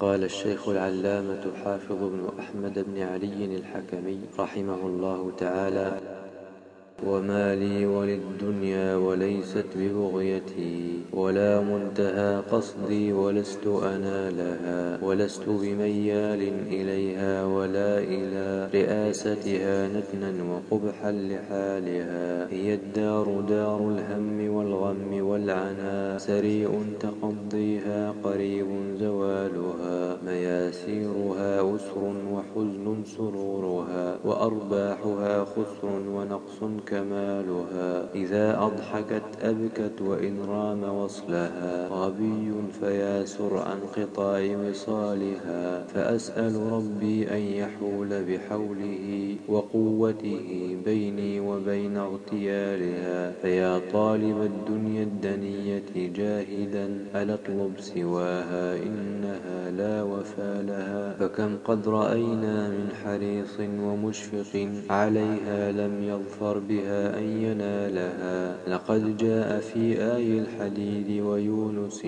قال الشيخ العلامة حافظ بن أحمد بن علي الحكمي رحمه الله تعالى وما لي وللدنيا وليست ببغيتي ولا منتهى قصدي ولست أنالها ولست بميال إليها ولا إلى رئاستها نتنا وقبحا لحالها هي الدار دار الهم والغم والعنا سريع تقضيها قريب مياسيرها أسر وحزن سرورها. وأرباحها خسر ونقص كمالها. إذا أضحكت أبكت وإن رام وصلها. غبي فياسر عن قطاع وصالها. فأسأل ربي أن يحول بحوله وقوته بيني وبين اغتيالها. فيا طالب الدنيا الدنية جاهدا ألا اطلب سواها إنها لا وفى لها. فكم قد رأينا من حريص ومشفق عليها لم يظفر بها أن ينالها. لقد جاء في آي الحديد ويونس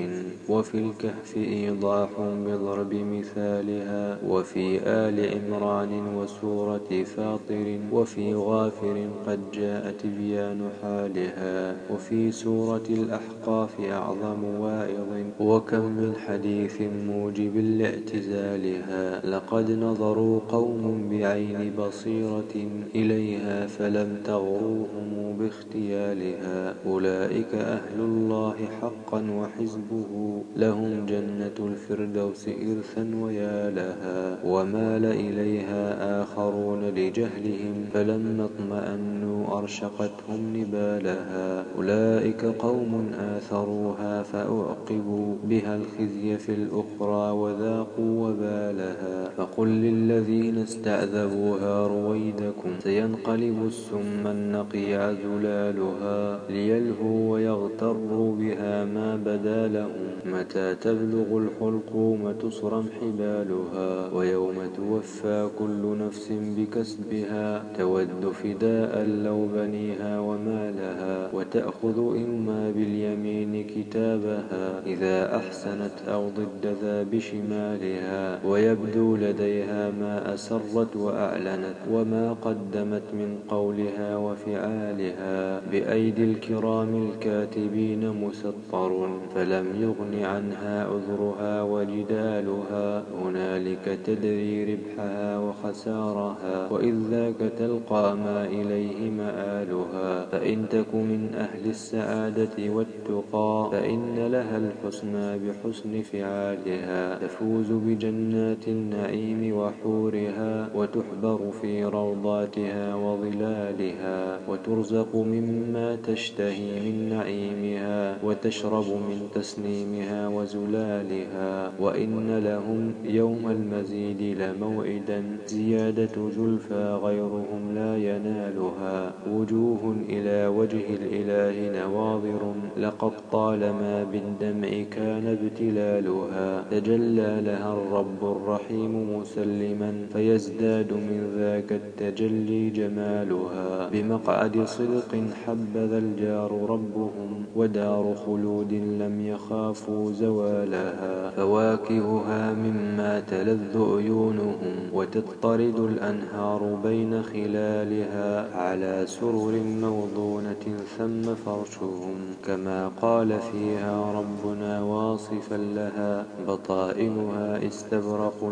وفي الكهف إيضاح بضرب مثالها وفي آل عمران وسورة فاطر وفي غافر قد جاء تبيان حالها وفي سورة الأحقاف أعظم واعظ وكم من حديث موجب لاعتزالها. لقد نظروا قوم بعين بصيرة إليها فلم تغروهم باختيالها. أولئك أهل الله حقا وحزبه. لهم جنة الفردوس إرثا ويا لها ومال إليها آخرون لجهلهم فلما اطمأنوا أرشقتهم نبالها. أولئك قوم آثروها فأعقبوا بها الخزي في الأخرى وذاقوا وبالها. فقل للذين استعذبوها رويدكم سينقلب السم النقيع زلالها ليلهوا ويغتروا بها ما بدا لهم متى تبلغ الحلقوم تصرم حبالها ويوم توفى كل نفس بكسبها تود فداء لو بنيها ومالها وتأخذ إما باليمين كتابها إذا أحسنت أو ضد ذا بشمالها ويبدو لديها ما أسرت وأعلنت وما قدمت من قولها وفعالها بأيدي الكرام الكاتبين مسطر فلم يغن عنها عذرها وجدالها. هنالك تدري ربحها وخسارها وإذ ذاك تلقى ما إليه مآلها. فإن تك من أهل السعادة والتقى فإن لها الحسنى بحسن فعالها. تفوز بجنات النعيم وحورها وتحبر في روضاتها وظلالها وترزق مما تشتهي من نعيمها وتشرب من تسنيمها وزلالها وإن لهم يوم المزيد لموعدا زيادة زلفى غيرهم لا ينالها وجوه إلى وجه الإله نواظر لقد طالما بالدمع كان ابتلالها تجلى لها الرب الرحيم مسلما فيزداد من ذاك التجلي جمالها بمقعد صدق حبذا الجار ربهم ودار خلود لم يخافوا زوالها فواكهها مما تلذ عيونهم وتضطرد الأنهار بين خلالها على سرر موضونة ثم فرشهم كما قال فيها ربنا واصفا لها بطائنها استبرق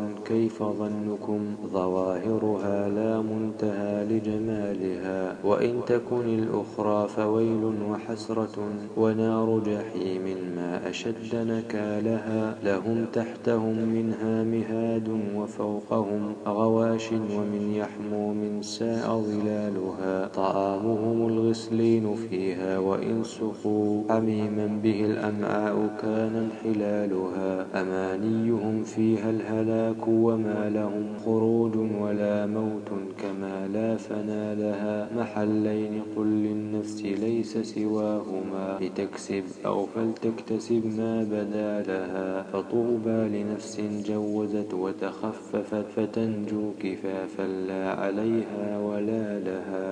كيف ظنكم ظواهرها لا منتهى لجمالها؟ وإن تكن الأخرى فويل وحسرة ونار جحيم ما أشد نكالها لهم تحتهم منها مهاد وفوقهم غواش ومن يحموم ساء ظلالها. طعامهم الغسلين فيها وإن سقوا حميما به الأمعاء كان انحلالها أمانيهم فيها الهلاك وما لهم خروج ولا موت كما لا فنا لها محلين قل للنفس ليس سواهما لتكسب أو فلتكتسب ما بدا لها فطوبى لنفس جوزت وتخففت فتنجو كفافا لا عليها ولا لها